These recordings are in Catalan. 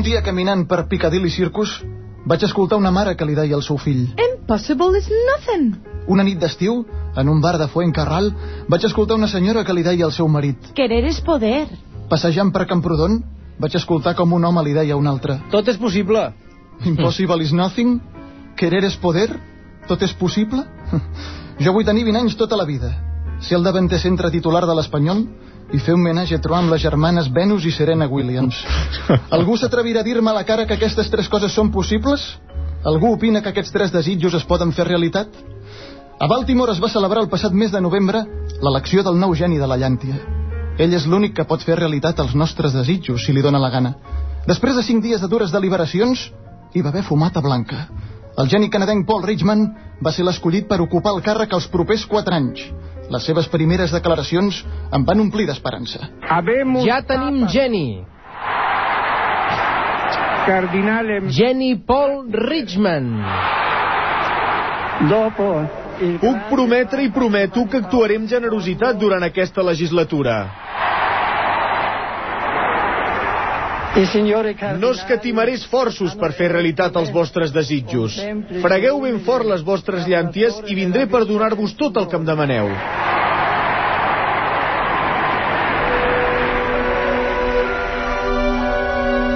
Un dia caminant per Piccadilly Circus vaig escoltar una mare que li deia al seu fill. Impossible is nothing. Una nit d'estiu, en un bar de Fuencarral, vaig escoltar una senyora que li deia al seu marit. Querer és poder. Passejant per Camprodon, vaig escoltar com un home li deia a un altre. Tot és possible. Impossible is nothing? Querer és poder? Tot és possible? Jo vull tenir 20 anys tota la vida. Ser el davanter centre titular de l'Espanyol i fer un menatge a trobar amb les germanes Venus i Serena Williams. Algú s'atrevirà a dir-me a la cara que aquestes tres coses són possibles? Algú opina que aquests tres desitjos es poden fer realitat? A Baltimore es va celebrar el passat mes de novembre l'elecció del nou geni de la llàntia. Ell és l'únic que pot fer realitat els nostres desitjos, si li dóna la gana. Després de cinc dies de dures deliberacions, hi va haver fumata blanca. El geni canadenc Paul Richman va ser l'escollit per ocupar el càrrec els propers quatre anys. Les seves primeres declaracions em van omplir d'esperança. Ja tenim geni. Cardinale Geni Paul Richman. dopo Puc prometre i prometo que actuaré amb generositat durant aquesta legislatura. No escatimaré esforços per fer realitat els vostres desitjos. Fregueu ben fort les vostres llànties i vindré per donar-vos tot el que em demaneu.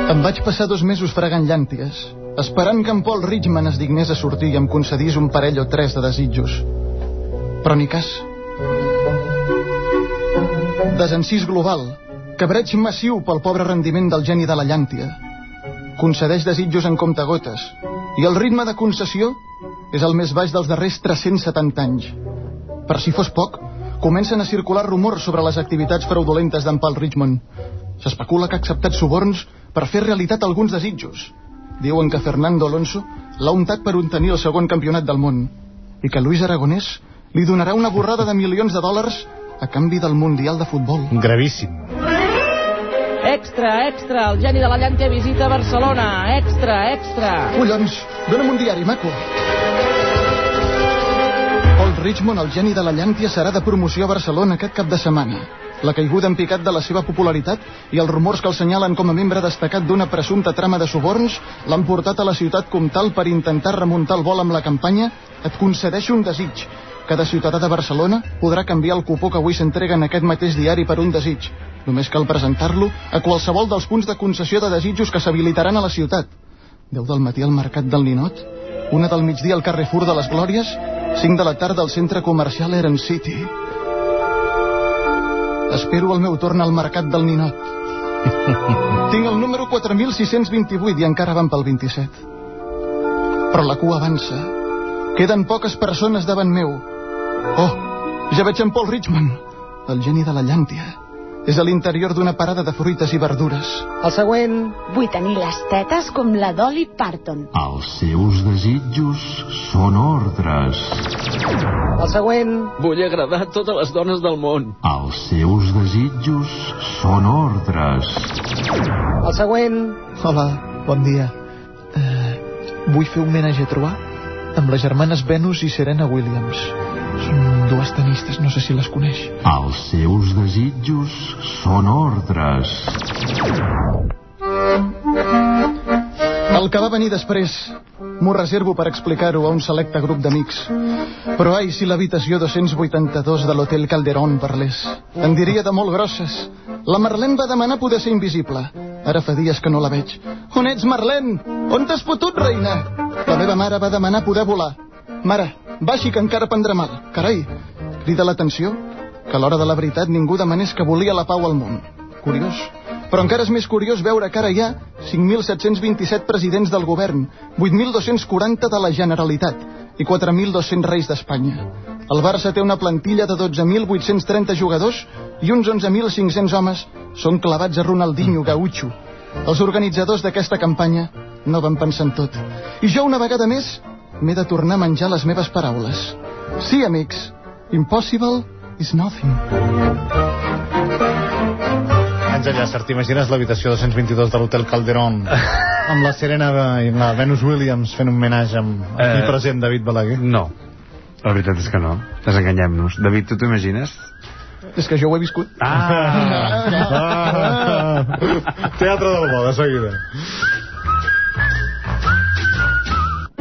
Em vaig passar dos mesos fregant llànties, esperant que en Paul Richman es dignés a sortir i em concedís un parell o tres de desitjos. Però ni cas. Desencís global, cabreig massiu pel pobre rendiment del geni de la llàntia. Concedeix desitjos en comptagotes, i el ritme de concessió és el més baix dels darrers 370 anys. Per si fos poc, comencen a circular rumors sobre les activitats fraudulentes d'en Paul Richmond. S'especula que ha acceptat suborns per fer realitat alguns desitjos. Diuen que Fernando Alonso l'ha untat per obtenir el segon campionat del món i que Luis Aragonès li donarà una borrada de milions de dòlars a canvi del Mundial de Futbol. Gravíssim. Extra, extra, el geni de la llàntia visita Barcelona. Extra, extra. Collons, dona'm un diari, maco. Paul Richmond, el geni de la llàntia, serà de promoció a Barcelona aquest cap de setmana. La caiguda en picat de la seva popularitat i els rumors que el senyalen com a membre destacat d'una presumpta trama de suborns l'han portat a la ciutat comtal per intentar remuntar el vol amb la campanya Et concedeixo un desig. Cada ciutadà de Barcelona podrà canviar el cupó que avui s'entrega en aquest mateix diari per un desig. Només cal presentar-lo a qualsevol dels punts de concessió de desitjos que s'habilitaran a la ciutat. 10 del matí al Mercat del Ninot, una del migdia al Carrefour de les Glòries, 5 de la tarda al centre comercial Eren City. Espero el meu torn al Mercat del Ninot. Tinc el número 4628 i encara van pel 27. Però la cua avança. Queden poques persones davant meu. Oh, ja veig en Paul Richman, el geni de la llàntia. És a l'interior d'una parada de fruites i verdures. El següent. Vull tenir les tetes com la Dolly Parton. Els seus desitjos són ordres. El següent. Vull agradar a totes les dones del món. Els seus desitjos són ordres. El següent. Hola, bon dia. Uh, vull fer un homenatge a trobar amb les germanes Venus i Serena Williams. Són dues tenistes, no sé si les coneix. Els seus desitjos són ordres. El que va venir després m'ho reservo per explicar-ho a un selecte grup d'amics. Però ai, si l'habitació 282 de l'Hotel Calderón parlés. En diria de molt grosses. La Marlene va demanar poder ser invisible. Ara fa dies que no la veig. On ets, Marlene? On t'has fotut, reina? La meva mare va demanar poder volar. Mare, baixi que encara prendrà mal. Carai, crida l'atenció que a l'hora de la veritat ningú demanés que volia la pau al món. Curiós. Però encara és més curiós veure que ara hi ha 5.727 presidents del govern, 8.240 de la Generalitat i 4.200 reis d'Espanya. El Barça té una plantilla de 12.830 jugadors i uns 11.500 homes són clavats a Ronaldinho Gaucho. Els organitzadors d'aquesta campanya no van pensar en tot. I jo una vegada més m'he de tornar a menjar les meves paraules. Sí, amics, impossible is nothing. Àngel Llàcer, t'imagines l'habitació 222 de l'Hotel Calderón amb la Serena i la Venus Williams fent un homenatge amb aquí Eh, present David Balaguer? No, la veritat és que no. Desenganyem-nos. David, tu t'ho imagines? És que jo ho he viscut. Ah! Teatre del bo, de seguida.